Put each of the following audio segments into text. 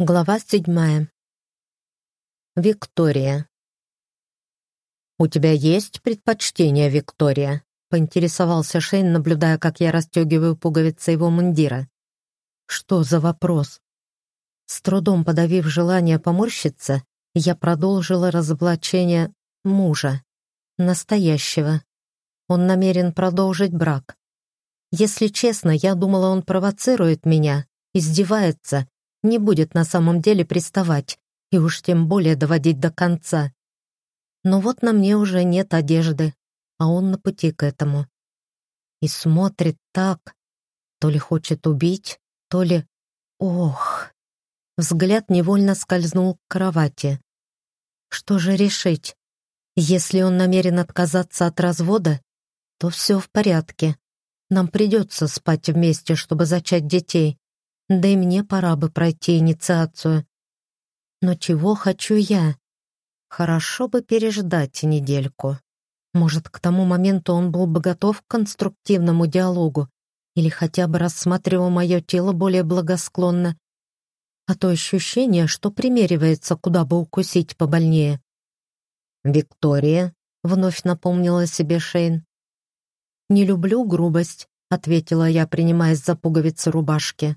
Глава седьмая. Виктория. «У тебя есть предпочтение, Виктория?» — поинтересовался Шейн, наблюдая, как я расстегиваю пуговицы его мундира. «Что за вопрос?» С трудом подавив желание поморщиться, я продолжила разоблачение мужа, настоящего. Он намерен продолжить брак. Если честно, я думала, он провоцирует меня, издевается, не будет на самом деле приставать и уж тем более доводить до конца. Но вот на мне уже нет одежды, а он на пути к этому. И смотрит так, то ли хочет убить, то ли... Ох! Взгляд невольно скользнул к кровати. Что же решить? Если он намерен отказаться от развода, то все в порядке. Нам придется спать вместе, чтобы зачать детей. Да и мне пора бы пройти инициацию. Но чего хочу я? Хорошо бы переждать недельку. Может, к тому моменту он был бы готов к конструктивному диалогу или хотя бы рассматривал мое тело более благосклонно. А то ощущение, что примеривается, куда бы укусить побольнее. «Виктория», — вновь напомнила себе Шейн. «Не люблю грубость», — ответила я, принимаясь за пуговицы рубашки.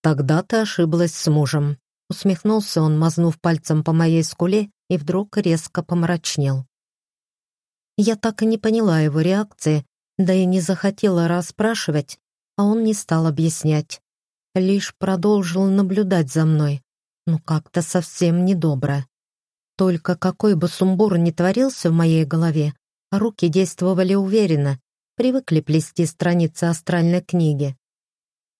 «Тогда ты ошиблась с мужем», — усмехнулся он, мазнув пальцем по моей скуле и вдруг резко помрачнел. Я так и не поняла его реакции, да и не захотела расспрашивать, а он не стал объяснять. Лишь продолжил наблюдать за мной, ну как-то совсем недобро. Только какой бы сумбур ни творился в моей голове, руки действовали уверенно, привыкли плести страницы астральной книги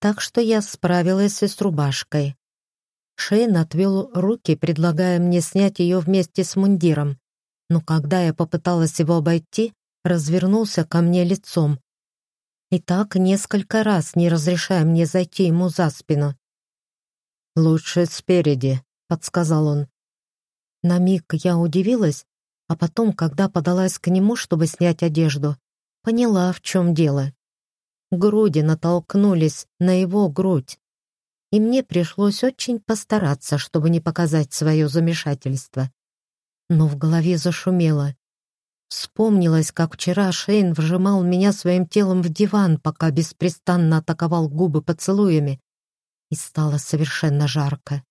так что я справилась и с рубашкой. Шейн отвел руки, предлагая мне снять ее вместе с мундиром, но когда я попыталась его обойти, развернулся ко мне лицом. И так несколько раз, не разрешая мне зайти ему за спину. «Лучше спереди», — подсказал он. На миг я удивилась, а потом, когда подалась к нему, чтобы снять одежду, поняла, в чем дело груди натолкнулись на его грудь, и мне пришлось очень постараться, чтобы не показать свое замешательство. Но в голове зашумело. Вспомнилось, как вчера Шейн вжимал меня своим телом в диван, пока беспрестанно атаковал губы поцелуями, и стало совершенно жарко.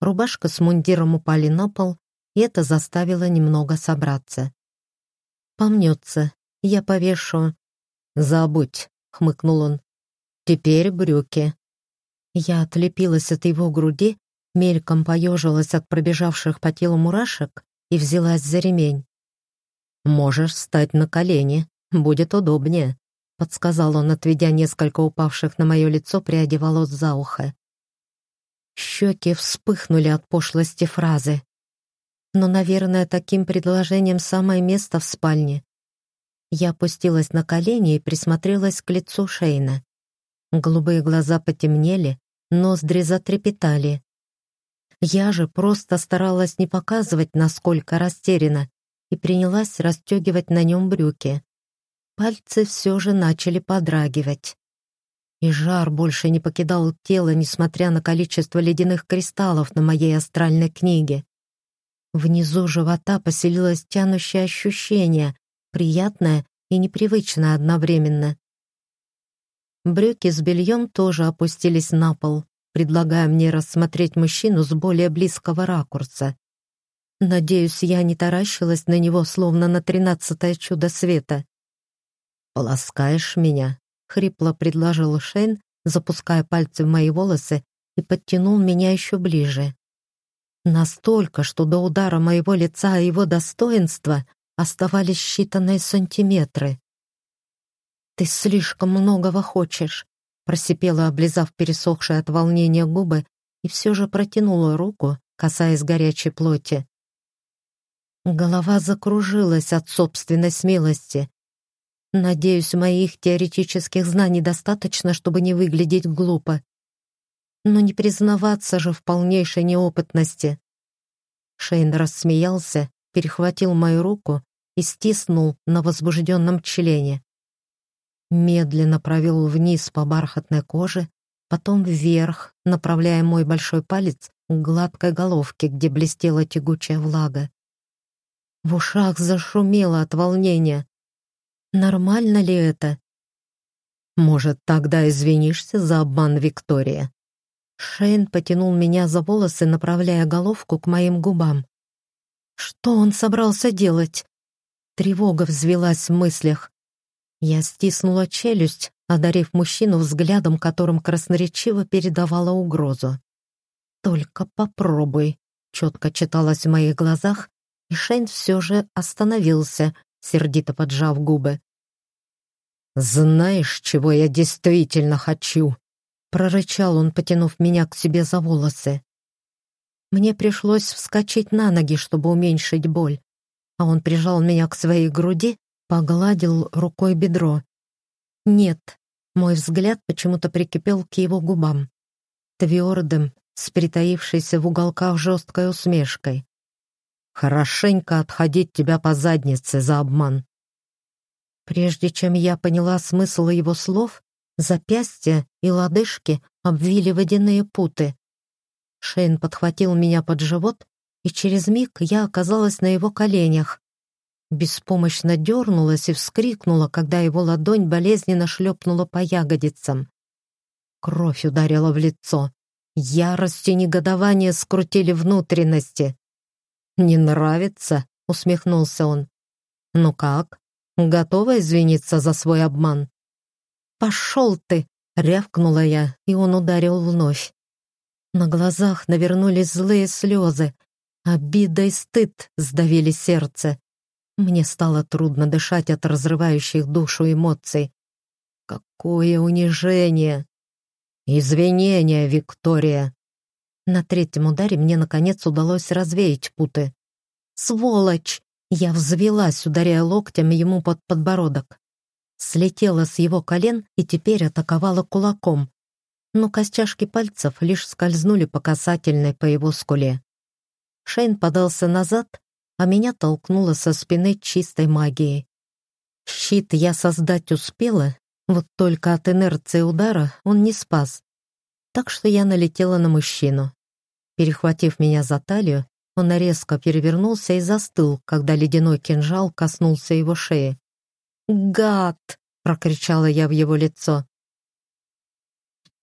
Рубашка с мундиром упали на пол, и это заставило немного собраться. Помнется, я повешу. Забудь, хмыкнул он. «Теперь брюки». Я отлепилась от его груди, мельком поежилась от пробежавших по телу мурашек и взялась за ремень. «Можешь встать на колени, будет удобнее», — подсказал он, отведя несколько упавших на мое лицо пряди волос за ухо. Щеки вспыхнули от пошлости фразы. Но, наверное, таким предложением самое место в спальне. Я опустилась на колени и присмотрелась к лицу Шейна. Голубые глаза потемнели, ноздри затрепетали. Я же просто старалась не показывать, насколько растеряна, и принялась расстегивать на нем брюки. Пальцы все же начали подрагивать. И жар больше не покидал тело, несмотря на количество ледяных кристаллов на моей астральной книге. Внизу живота поселилось тянущее ощущение, приятное и непривычное одновременно. Брюки с бельем тоже опустились на пол, предлагая мне рассмотреть мужчину с более близкого ракурса. Надеюсь, я не таращилась на него, словно на тринадцатое чудо света. «Поласкаешь меня?» — хрипло предложил Шейн, запуская пальцы в мои волосы и подтянул меня еще ближе. Настолько, что до удара моего лица и его достоинства оставались считанные сантиметры. «Ты слишком многого хочешь», — просипела, облизав пересохшие от волнения губы, и все же протянула руку, касаясь горячей плоти. Голова закружилась от собственной смелости. Надеюсь, моих теоретических знаний достаточно, чтобы не выглядеть глупо. Но не признаваться же в полнейшей неопытности. Шейн рассмеялся перехватил мою руку и стиснул на возбужденном члене. Медленно провел вниз по бархатной коже, потом вверх, направляя мой большой палец к гладкой головке, где блестела тягучая влага. В ушах зашумело от волнения. Нормально ли это? Может, тогда извинишься за обман Виктория? Шейн потянул меня за волосы, направляя головку к моим губам. Что он собрался делать? Тревога взвелась в мыслях. Я стиснула челюсть, одарив мужчину взглядом, которым красноречиво передавала угрозу. «Только попробуй», — четко читалось в моих глазах, и Шейн все же остановился, сердито поджав губы. «Знаешь, чего я действительно хочу?» — прорычал он, потянув меня к себе за волосы. Мне пришлось вскочить на ноги, чтобы уменьшить боль, а он прижал меня к своей груди, погладил рукой бедро. Нет, мой взгляд почему-то прикипел к его губам. Твердым, с притаившейся в уголках жесткой усмешкой. «Хорошенько отходить тебя по заднице за обман». Прежде чем я поняла смысл его слов, запястья и лодыжки обвили водяные путы. Шейн подхватил меня под живот, и через миг я оказалась на его коленях. Беспомощно дернулась и вскрикнула, когда его ладонь болезненно шлепнула по ягодицам. Кровь ударила в лицо. Ярость и негодование скрутили внутренности. «Не нравится?» — усмехнулся он. «Ну как? Готова извиниться за свой обман?» «Пошел ты!» — рявкнула я, и он ударил вновь. На глазах навернулись злые слезы. Обида и стыд сдавили сердце. Мне стало трудно дышать от разрывающих душу эмоций. Какое унижение! «Извинения, Виктория!» На третьем ударе мне, наконец, удалось развеять путы. «Сволочь!» Я взвелась, ударяя локтем ему под подбородок. Слетела с его колен и теперь атаковала кулаком. Но костяшки пальцев лишь скользнули по касательной по его скуле. Шейн подался назад, а меня толкнуло со спины чистой магией. Щит я создать успела, вот только от инерции удара он не спас. Так что я налетела на мужчину. Перехватив меня за талию, он резко перевернулся и застыл, когда ледяной кинжал коснулся его шеи. «Гад!» — прокричала я в его лицо.